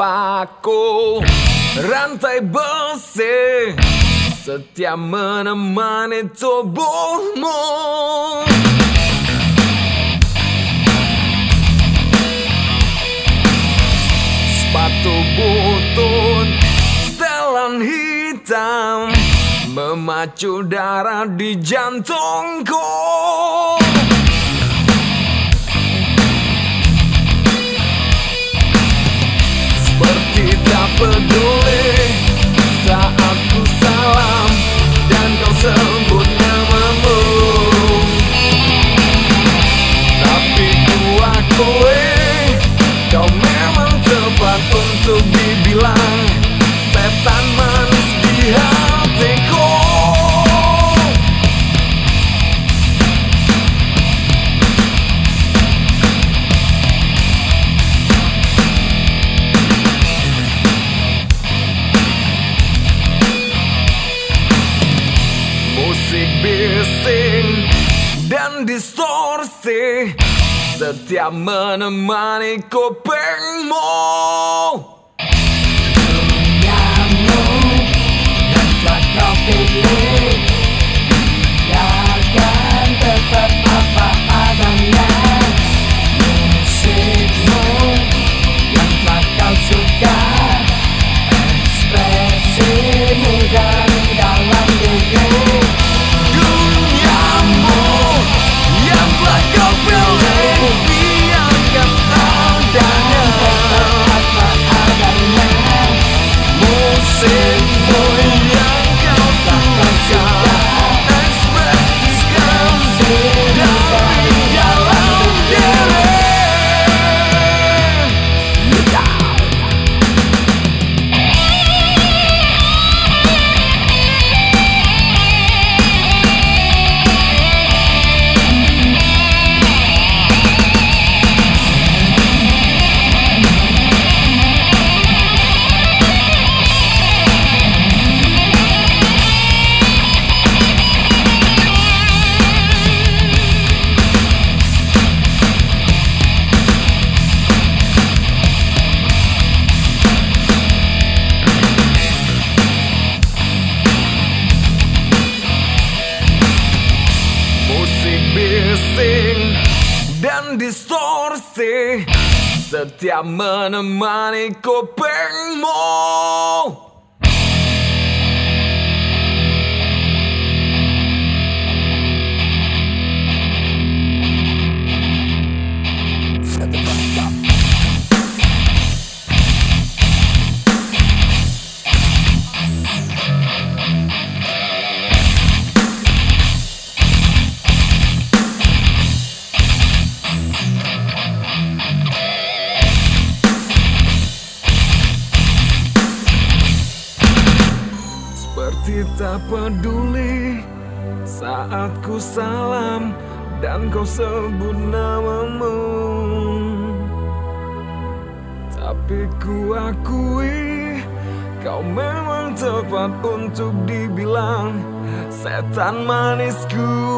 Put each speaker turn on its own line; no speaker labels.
aku rantai besi Setia menemani tubuhmu. Sepatu butut setelan hitam Memacu darah di jantungku pusing dan distorsi setiap menemani kopengmu. Yeah. sin, no, oh, bising dan distorsi Setiap menemani kupingmu Seperti tak peduli saat ku salam dan kau sebut namamu. Tapi ku akui kau memang tepat untuk dibilang setan manisku